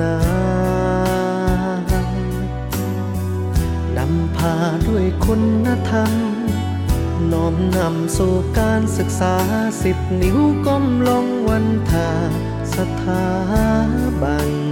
นา นำพาด้วยคุณธรรม น้อมนำสู่การศึกษาสิบนิ้วก้มลงวันทาสถาบันเป็น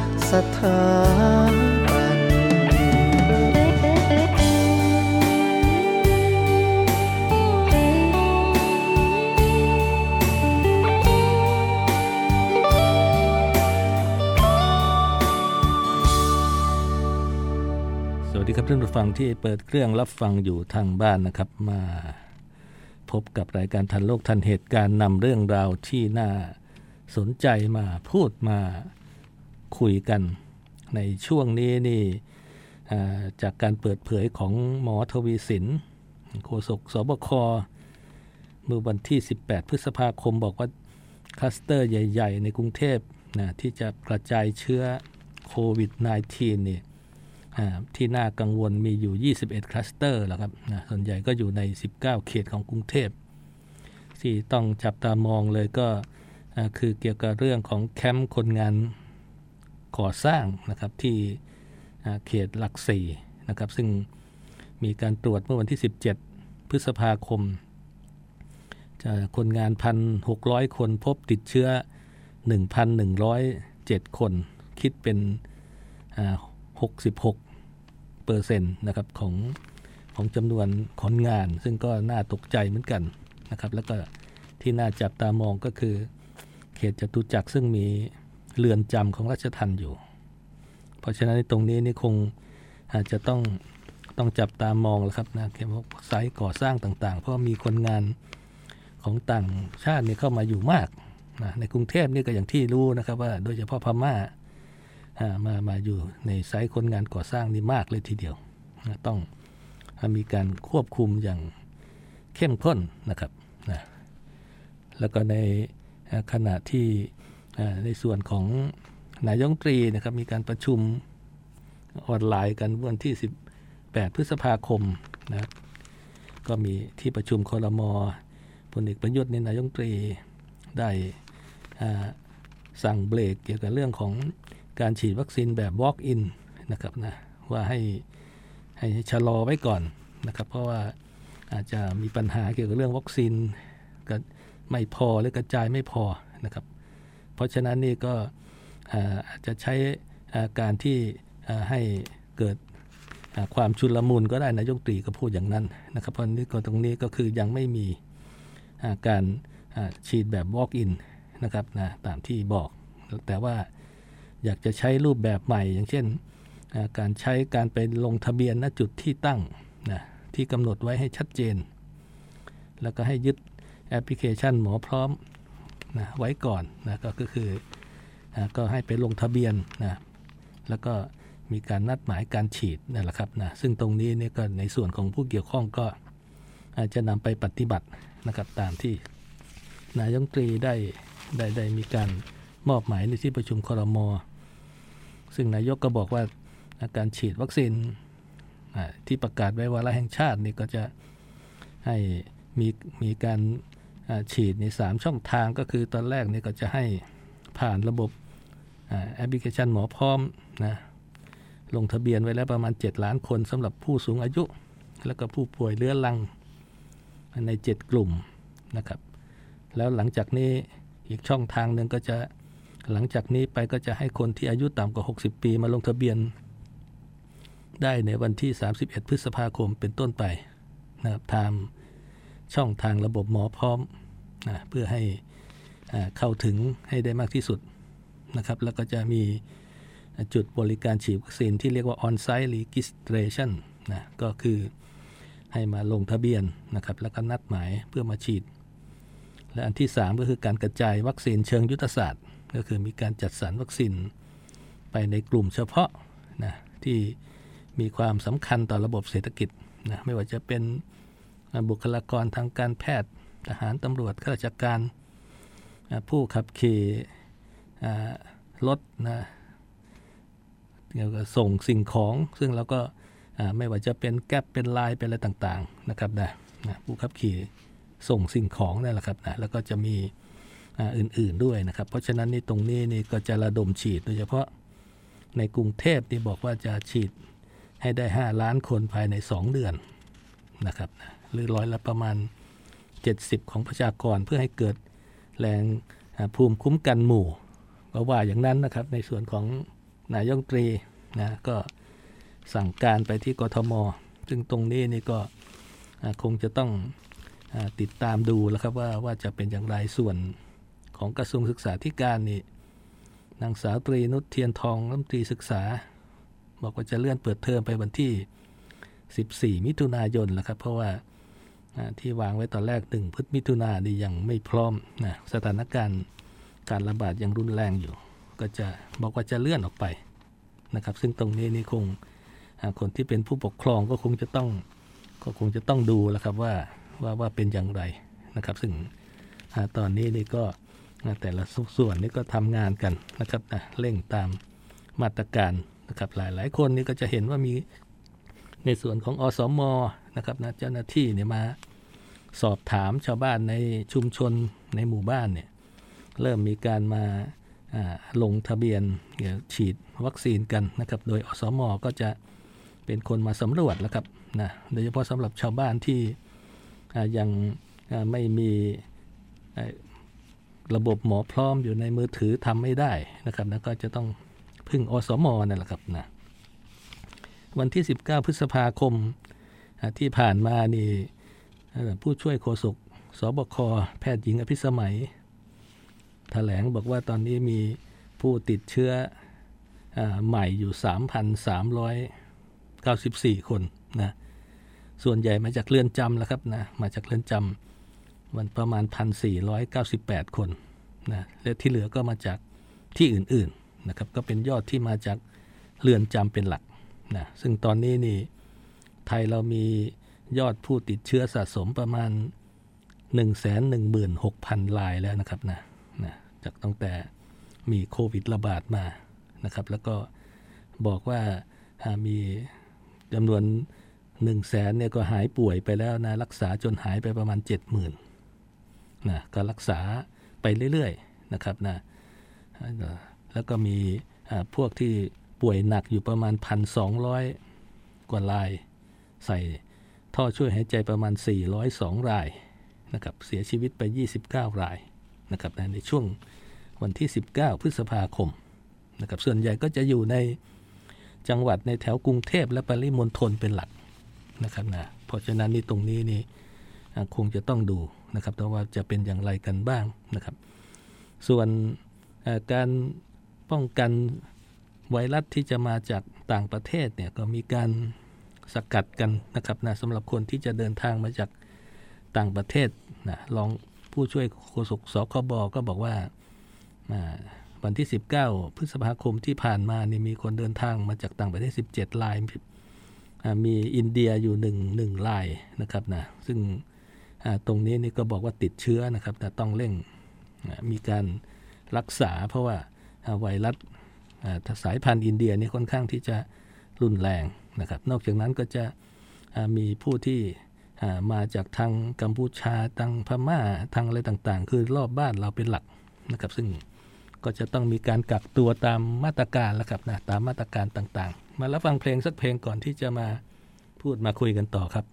สถาบันวัสดีครับท่านผู้ฟังที่เปิดเครื่องรับฟังอยู่ทางบ้านนะครับ มาพบกับรายการทันโลกทันเหตุการณ์นำเรื่องราวที่น่าสนใจมาพูดมา คุยกัน ในช่วงนี้นี่จากการเปิดเผยของหมอทวีสินโฆษกสบคเมื่อวันที่ 18 พฤษภาคมบอกว่าคลัสเตอร์ใหญ่ ๆ ในกรุงเทพนะที่จะกระจายเชื้อโควิด -19 นี่อ่าที่น่ากังวลมีอยู่ 21 คลัสเตอร์แล้วครับนะส่วนใหญ่ก็อยู่ใน 19 เขตของกรุงเทพ ที่ต้องจับตามองเลยก็คือเกี่ยวกับเรื่องของแคมป์คนงาน ก่อสร้างนะครับที่เขตหลักสี่นะครับ ซึ่งมีการตรวจเมื่อวันที่ 17 พฤษภาคมจะคนงาน 1,600 คนพบติดเชื้อ 1,107 คน คิดเป็น 66เปอร์เซ็นต์นะครับของของจำนวนคนงาน ซึ่งก็น่าตกใจเหมือนกันนะครับ แล้วก็ที่น่าจับตามองก็คือ เขตจตุจักรซึ่งมี เรือนจำของราชทันอยู่ เพราะฉะนั้นตรงนี้นี่คงอาจจะต้องต้องจับตามองแล้วครับนะเกี่ยวกับไซต์ก่อสร้างต่าง ๆ เพราะมีคนงานของต่างชาตินี่เข้ามาอยู่มากนะในกรุงเทพนี่ก็อย่างที่รู้นะครับว่าโดยเฉพาะพม่ามามาอยู่ในไซต์คนงานก่อสร้างนี่มากเลยทีเดียวนะต้องมีการควบคุมอย่างเข้มข้นนะครับนะแล้วก็ในขณะที่ ในส่วนของนายงตรีนะครับมีการประชุมออนไลน์กันวันที่ 18 พฤษภาคมนะก็มีที่ประชุมคอรมอพลเอกประยุทธ์ในนายงตรีได้สั่งเบรกเกี่ยวกับเรื่องของการฉีดวัคซีนแบบ Walk-in นะครับนะว่าให้ให้ชะลอไว้ก่อนนะครับ เพราะว่าอาจจะมีปัญหาเกี่ยวกับเรื่องวัคซีนก็ไม่พอหรือกระจายไม่พอนะครับ ราะฉะนั้นนี่ก็อาจจะใช้การที่ให้เกิดความชุลมุนก็ได้นายกตรีก็พูดอย่างนั้นนะครับเพราะนี้ก็ตรงนี้ก็คือยังไม่มีการฉีดแบบ Walk-in นะครับนะตามที่บอก แต่ว่าอยากจะใช้รูปแบบใหม่ อย่างเช่น การใช้การไปลงทะเบียนณจุดที่ตั้งนะที่กำหนดไว้ให้ชัดเจน แล้วก็ให้ยึดแอปพลิเคชันหมอพร้อม นะไว้ก่อนนะก็คือนะก็ให้ไปลงทะเบียนนะแล้วก็มีการนัดหมายการฉีดนั่นแหละครับนะซึ่งตรงนี้เนี่ยก็ในส่วนของผู้เกี่ยวข้องก็อาจจะนำไปปฏิบัตินะครับตามที่นายงตรีได้ได้ได้มีการมอบหมายในที่ประชุมคอรมอซึ่งนายกก็บอกว่าการฉีดวัคซีนที่ประกาศไว้วาระแห่งชาตินี่ก็จะให้มีมีการ ฉีดใน3ช่องทางก็คือตอนแรกนี่ก็จะให้ผ่านระบบแอปพลิเคชันหมอพร้อมนะลงทะเบียนไว้แล้วประมาณ 7 ล้านคนสำหรับผู้สูงอายุ แล้วก็ผู้ป่วยเรื้อรังใน 7 กลุ่มนะครับ แล้วหลังจากนี้อีกช่องทางหนึ่งก็จะหลังจากนี้ไปก็จะให้คนที่อายุต่ำกว่า 60 ปีมาลงทะเบียน ได้ในวันที่ 31 พฤษภาคมเป็นต้นไปนะครับทางช่องทางระบบหมอพร้อม นะเพื่อให้เข้าถึงให้ได้มากที่สุดนะครับ แล้วก็จะมีจุดบริการฉีดวัคซีนที่เรียกว่า on-site registration นะก็คือให้มาลงทะเบียนนะครับ แล้วก็นัดหมายเพื่อมาฉีด และอันที่ 3 ก็คือการกระจายวัคซีนเชิงยุทธศาสตร์ ก็คือมีการจัดสรรวัคซีนไปในกลุ่มเฉพาะนะที่มีความสำคัญต่อระบบเศรษฐกิจนะไม่ว่าจะเป็นบุคลากรทางการแพทย์ ทหารตำรวจข้าราชการผู้ขับขี่รถนะเกี่ยวกับส่งสิ่งของ ซึ่งเราก็ไม่ว่าจะเป็นแก๊ปเป็นลน์เป็นอะไรต่างๆนะครับนะผู้ขับขี่ส่งสิ่งของนั่แหละครับนะแล้วก็จะมีอื่นๆด้วยนะครับ เพราะฉะนั้นนี่ตรงนี้นี่ก็จะระดมฉีดโดยเฉพาะในกรุงเทพที่บอกว่าจะฉีดให้ได้ 5 ล้านคนภายใน 2 เดือนนะครับหรือร้อยละประมาณ 70 ของประชากรเพื่อให้เกิดแรงภูมิคุ้มกันหมู่ ก็ว่าอย่างนั้นนะครับในส่วนของนายงตรีนะก็สั่งการไปที่กทม ซึ่งตรงนี้นี่ก็คงจะต้องอติดตามดูแล้วครับว่าว่าจะเป็นอย่างไรส่วนของกระทรวงศึกษาธิการนี่นางสาวตรีนุชเทียนทองรัฐมนตรีศึกษา บอกว่าจะเลื่อนเปิดเทอมไปวันที่ 14 มิถุนายนแล้วครับเพราะว่า ที่วางไว้ตอนแรกหนึ่งพฤษมิถุนานี่ยังไม่พร้อมนะสถานการณ์การระบาดยังรุนแรงอยู่ ก็จะบอกว่าจะเลื่อนออกไปนะครับ ซึ่งตรงนี้นี่คงคนที่เป็นผู้ปกครองก็คงจะต้องก็คงจะต้องดูแล้วครับว่าว่าว่าเป็นอย่างไรนะครับ ซึ่งตอนนี้นี่ก็แต่ละส่วนนี่ก็ทำงานกันนะครับนะเร่งตามมาตรการนะครับหลายหลายคนนี่ก็จะเห็นว่ามีในส่วนของอสม นะครับนะเจ้าหน้าที่เนี่ยมาสอบถามชาวบ้านในชุมชนในหมู่บ้านเนี่ยเริ่มมีการมาลงทะเบียนฉีดวัคซีนกันนะครับ โดยอสมก็จะเป็นคนมาสำรวจแล้วครับนะโดยเฉพาะสำหรับชาวบ้านที่ยังไม่มีระบบหมอพร้อมอยู่ในมือถือทำไม่ได้นะครับนะก็จะต้องพึ่งอสมนั่นแหละครับนะวันที่ 19 พฤษภาคม ที่ผ่านมานี่ผู้ช่วยโฆษกสบคแพทย์หญิงอภิสมัยแถลงบอกว่าตอนนี้มีผู้ติดเชื้ออใหม่อยู่ 3,394 คนนะส่วนใหญ่มาจากเรือนจำแล้วครับนะมาจากเรือนจำมันประมาณ 1,498 คนนะและที่เหลือก็มาจากที่อื่นๆนะครับก็เป็นยอดที่มาจากเรือนจำเป็นหลักนะซึ่งตอนนี้นี่ ไทยเรามียอดผู้ติดเชื้อสะสมประมาณ 116,000 รายแล้วนะครับนะนะจากตั้งแต่มีโควิดระบาดมานะครับ แล้วก็บอกว่ามีจำนวน1 0 0 0 0แสนเนี่ยก็หายป่วยไปแล้วนะ รักษาจนหายไปประมาณ 70,000นะก็รักษาไปเรื่อยๆนะครับนะแล้วก็มีพวกที่ป่วยหนักอยู่ประมาณ 1,200 กว่าราย ใส่ท่อช่วยหายใจประมาณ 402 รายนะครับเสียชีวิตไป 29 รายนะครับในช่วงวันที่ 19 พฤษภาคมนะครับส่วนใหญ่ก็จะอยู่ในจังหวัดในแถวกรุงเทพและปริมณฑลเป็นหลักนะครับนะเพราะฉะนั้นนี่ตรงนี้นี่คงจะต้องดูนะครับว่าจะเป็นอย่างไรกันบ้างนะครับ ส่วนการป้องกันไวรัสที่จะมาจากต่างประเทศเนี่ยก็มีการ สกัดกันนะครับนะสำหรับคนที่จะเดินทางมาจากต่างประเทศนะลองผู้ช่วยโฆษกสคบก็บอกว่าวันที่ 19 พฤษภาคมที่ผ่านมานี่มีคนเดินทางมาจากต่างประเทศ 17ราย มีอินเดียอยู่1 1รายนะครับนะซึ่งตรงนี้นี่ก็บอกว่าติดเชื้อนะครับแต่ต้องเร่งมีการรักษา เพราะว่าไวรัสสายพันธุ์อินเดียนี่ค่อนข้างที่จะรุนแรง นะครับ นอกจากนั้นก็จะมีผู้ที่มาจากทางกัมพูชาทางพม่าทางอะไรต่างๆ คือรอบบ้านเราเป็นหลักนะครับ ซึ่งก็จะต้องมีการกักตัวตามมาตรการแล้วครับนะตามมาตรการต่างๆ มารับฟังเพลงสักเพลงก่อนที่จะมาพูดมาคุยกันต่อครับ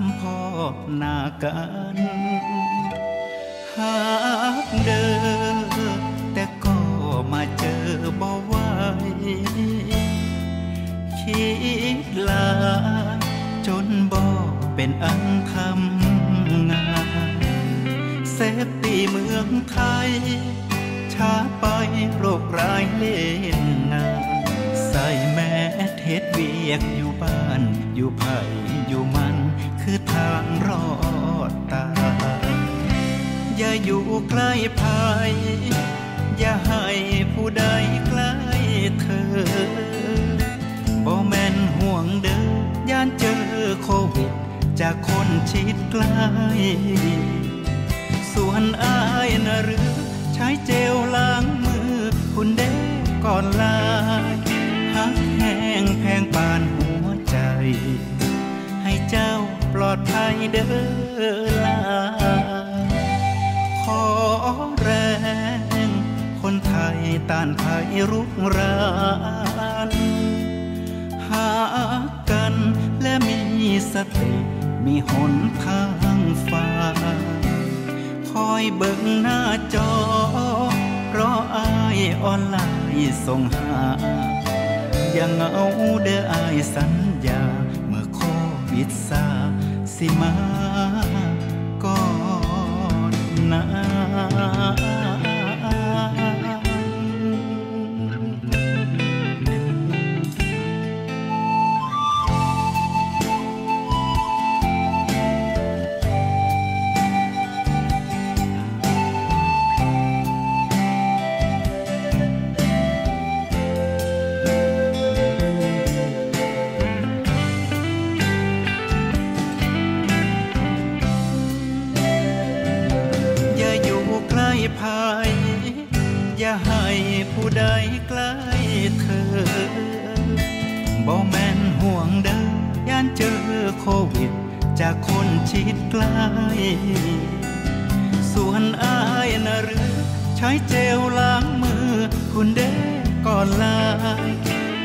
ามพ่อนากันหากเดินแต่ก็มาเจอบ่ไหวคิดลาจนบ่เป็นอันทำงานเซฟตีเมืองไทย ช้าไปโรคร้ายเล่นงาน ใส่แม่เทศเวียกอยู่บ้านอยู่ไผ่อยู่มัน คือทางรอดตา อย่าอยู่ใกล้ภัยอย่าให้ผู้ใดใกล้เธอบ่แม่นห่วงเด้อย่านเจอโควิด จากคนชิดใกล้ส่วนอายนะหรือใช้เจลล้างมือ คุณเด้ก่อนลาหักแห้งแพงปานหัวใจ ให้เจ้า ลอดภัยเด้อลา ขอแรง คนไทยต้านภัยรุกรานหากันและมีสติมีหนทางฟ้า คอยเบิ่งหน้าจอ เพราะอายออนไลน์ส่งหาย่างเงาเด้ออายสัญญาเมื่อโควิดซา สิม ส่วนอายนะหรือ ใช้เจลล้างมือ คุณเด้ก่อนลาย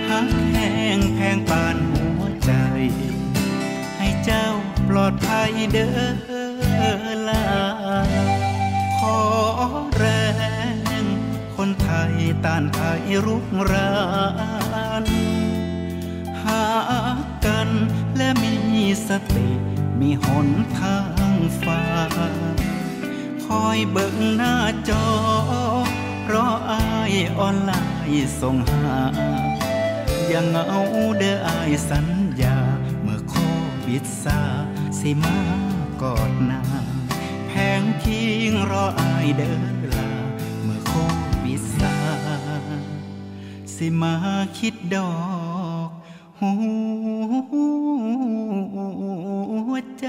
หักแห้งแพงปานหัวใจ ให้เจ้าปลอดภัยเด้อลาขอแรง คนไทยต้านภัยรุกรานหากันและมีสติมีหนทางฟ้า คอยเบิ่งหน้าจอ เพราะอายออนไลน์ส่งหาย่างเหงาเด้ออายสัญญา เมื่อโควิดซาสิมากอดนาแพงคิงรออายเด้อลา เมื่อโควิดซาสิมาคิดดอกหัวใจ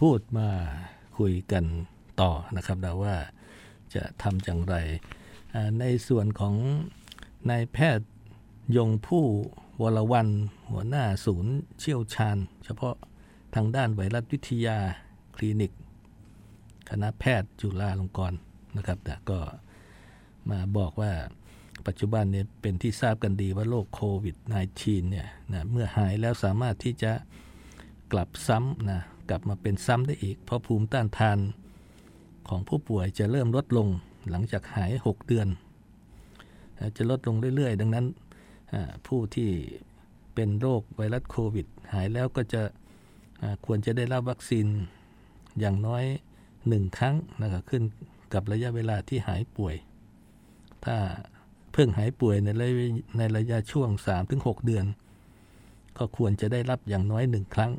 พูดมาคุยกันต่อนะครับนะว่าจะทำอย่างไร ในส่วนของนายแพทย์ยงผู้วรวันหัวหน้าศูนย์เชี่ยวชาญ เฉพาะทางด้านไวรัสวิทยาคลินิก คณะแพทย์จุฬาลงกรณ์นะครับแต่ก็มาบอกว่าปัจจุบันเนี่ยเป็นที่ทราบกันดีว่าโรคโควิด -19 เนี่ยนะเมื่อหายแล้วสามารถที่จะกลับซ้ำนะ กลับมาเป็นซ้ำได้อีก เพราะภูมิต้านทานของผู้ป่วยจะเริ่มลดลงหลังจากหาย 6 เดือน จะลดลงเรื่อย ๆ ดังนั้นผู้ที่เป็นโรคไวรัสโควิด หายแล้วก็จะควรจะได้รับวัคซีนอย่างน้อย 1 ครั้งนะครับขึ้นกับระยะเวลาที่หายป่วย ถ้าเพิ่งหายป่วยในระยะในระยะช่วง 3-6 เดือน ก็ควรจะได้รับอย่างน้อยหนึ่งครั้ง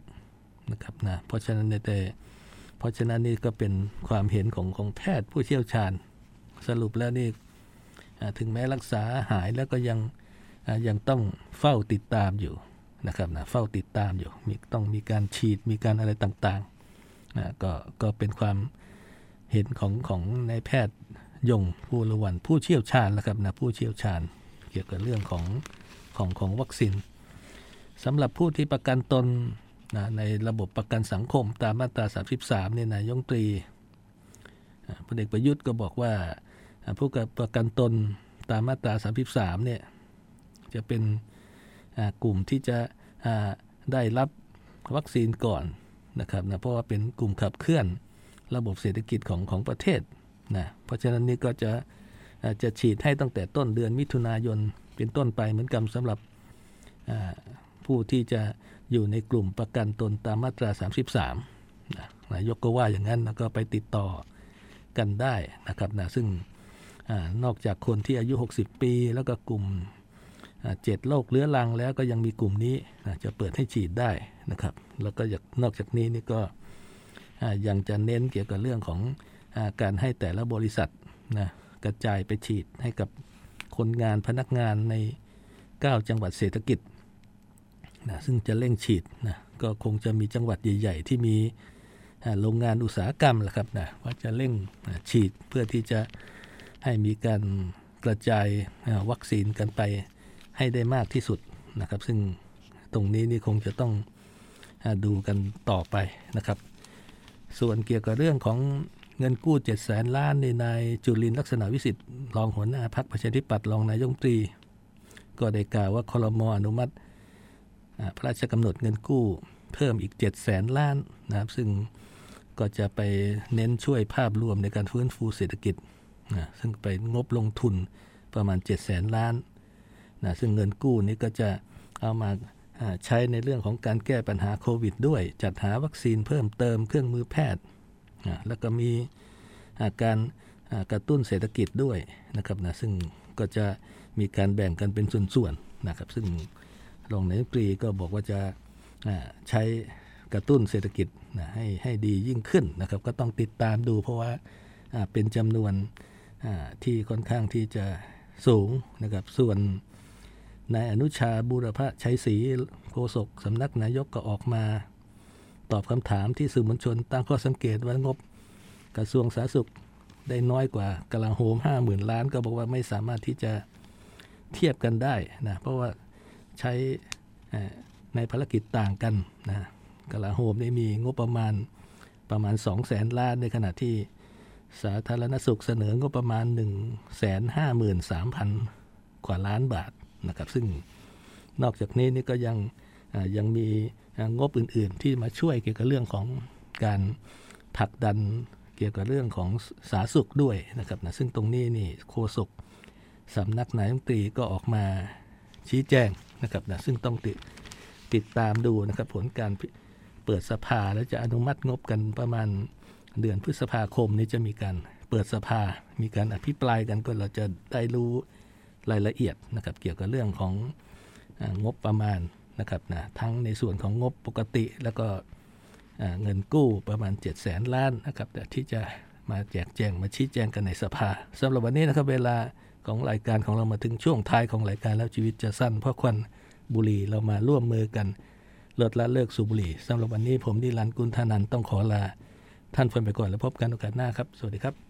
นะครับนะเพราะฉะนั้นเนี่ยแต่เพราะฉะนั้นนี่ก็เป็นความเห็นของของแพทย์ผู้เชี่ยวชาญ สรุปแล้วนี่ถึงแม้รักษาหายแล้วก็ยังยังต้องเฝ้าติดตามอยู่นะครับนะเฝ้าติดตามอยู่มีต้องมีการฉีดมีการอะไรต่างๆนะก็ก็เป็นความเห็นของของนายแพทย์ยงผู้ละวันผู้เชี่ยวชาญนะครับนะผู้เชี่ยวชาญเกี่ยวกับเรื่องของของของวัคซีนสำหรับผู้ที่ประกันตน นะในระบบประกันสังคมตามมาตรา 33เนี่ยนายงตรีพลเอกประยุทธ์ก็บอกว่าผู้ประกันตนตามมาตรา 33เนี่ยจะเป็นกลุ่มที่จะได้รับวัคซีนก่อนนะครับนะเพราะว่าเป็นกลุ่มขับเคลื่อนระบบเศรษฐกิจของของประเทศนะเพราะฉะนั้นนี่ก็จะจะฉีดให้ตั้งแต่ต้นเดือนมิถุนายนเป็นต้นไปเหมือนกันสำหรับผู้ที่จะ อยู่ในกลุ่มประกันตนตามมาตรา 33นะนายกก็ว่าอย่างนั้นแล้วก็ไปติดต่อกันได้นะครับนะซึ่งอนอกจากคนที่อายุ 60 ปี แล้วก็กลุ่มเจ็ดโรคเรื้อรังแล้วก็ยังมีกลุ่มนี้จะเปิดให้ฉีดได้นะครับ แล้วก็อยากนอกจากนี้นี่ก็ยังจะเน้นเกี่ยวกับเรื่องของอการให้แต่ละบริษัทนะกระจายไปฉีดให้กับคนงานพนักงานใน 9 จังหวัดเศรษฐกิจ นะซึ่งจะเร่งฉีดนะก็คงจะมีจังหวัดใหญ่ ๆ ที่มีโรงงานอุตสาหกรรมแหละครับนะว่าจะเร่งฉีดเพื่อที่จะให้มีการกระจายวัคซีนกันไปให้ได้มากที่สุดนะครับ ซึ่งตรงนี้นี่คงจะต้องดูกันต่อไปนะครับ ส่วนเกี่ยวกับเรื่องของเงินกู้7 0 0แสนล้านในนายจุลินทร์ลักษณะวิสิทธิ์รองหัวหน้าพรรคประชาธิปัตย์รองนายกรัฐมนตรี ก็ได้กล่าวว่าคลมอนุมัติ พระราชกำหนดเงินกู้เพิ่มอีก 7 0 0แสนล้านนะครับซึ่งก็จะไปเน้นช่วยภาพรวมในการฟื้นฟูเศรษฐกิจนะซึ่งไปงบลงทุนประมาณ 7 0 0แสนล้านนะซึ่งเงินกู้นี้ก็จะเอามาใช้ในเรื่องของการแก้ปัญหาโควิดด้วย จัดหาวัคซีนเพิ่มเติมเครื่องมือแพทย์ แล้วก็มีาการกระตุ้นเศรษฐกิจด้วยนะครับนะซึ่งก็จะมีการแบ่งกันเป็นส่วนๆนะครับซึ่ง รองนายกรีก็บอกว่าจะใช้กระตุ้นเศรษฐกิจนะให้ให้ดียิ่งขึ้นนะครับ ก็ต้องติดตามดูเพราะว่าเป็นจำนวนที่ค่อนข้างที่จะสูงนะครับ ส่วนนายอนุชาบูรพชัยศรีโฆษกสำนักนายกก็ออกมา ตอบคำถามที่สื่อมวลชนตั้งข้อสังเกตว่างบกระทรวงสาธารณสุขได้น้อยกว่ากลาโหมห้าหมื่นล้าน ก็บอกว่าไม่สามารถที่จะเทียบกันได้นะเพราะว่า ใช้ในภารกิจต่างกันนะกลาโหมได้มีงบประมาณประมาณ 2 0 0แสนล้านในขณะที่สาธารณสุขเสนองบประมาณ 1 5 3 0 0 0 กว่าล้านบาทนะครับซึ่งนอกจากนี้นี่ก็ยังยังมีงบอื่น ๆ ที่มาช่วยเกี่ยวกับเรื่องของการผลักดันเกี่ยวกับเรื่องของสาธารณสุขด้วยนะครับนะซึ่งตรงนี้นี่โฆษกสำนักนายมนตรีก็ออกมาชี้แจง นะครับนะซึ่งต้องติดติดตามดูนะครับ ผลการเปิดสภาแล้วจะอนุมัติงบกันประมาณเดือนพฤษภาคมนี้จะมีการเปิดสภา มีการอภิปรายกันก็เราจะได้รู้รายละเอียดนะครับ เกี่ยวกับเรื่องของงบประมาณนะครับนะทั้งในส่วนของงบปกติแล้วก็เงินกู้ประมาณ 7 0 0แสนล้านนะครับแต่ที่จะมาแจกแจงมาชี้แจงกันในสภาสำหรับวันนี้นะครับเวลา ของรายการของเรามาถึงช่วงท้ายของรายการแล้วชีวิตจะสั้น เพราะควันบุหรี่เรามาร่วมมือกันลดละเลิกสูบบุหรี่สำหรับวันนี้ผมนิรันดร์กุลธนันต้องขอลาท่านฟันไปก่อนแล้วพบกันโอกาสหน้าครับ สวัสดีครับ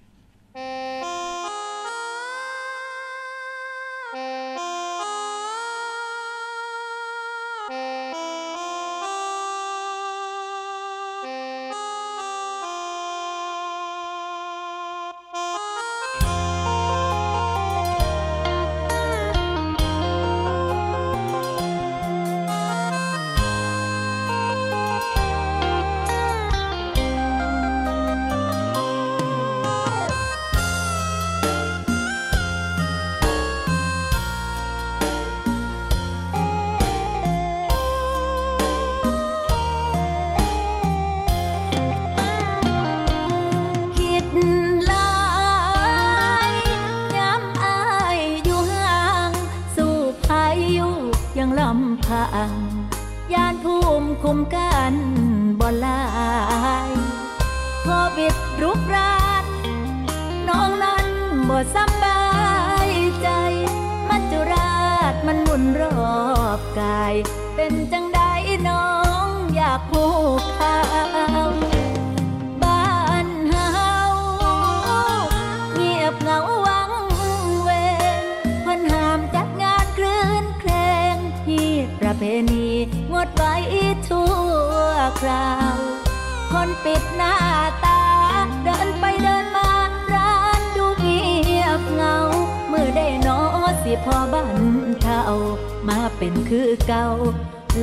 เป็นคือเก่า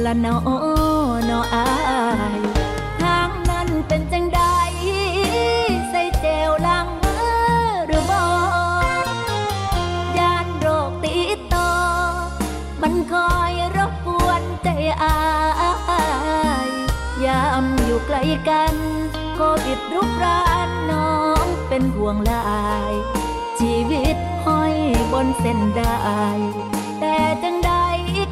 ละนอนออายทางนั้นเป็นจังใดใส่เจวลัางมือหรือบอยานโรคติดต่อมันคอยรบกวนใจอายยามอยู่ไกลกันโควิดรุกรานน้องเป็นห่วงลาย ชีวิตห้อยบนเส้นได้แต่จังได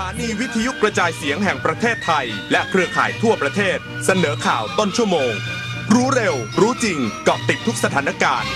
ถานีวิทยุกระจายเสียงแห่งประเทศไทย และเครือข่ายทั่วประเทศ เสนอข่าวต้นชั่วโมง รู้เร็ว รู้จริงเกาะติดทุกสถานการณ์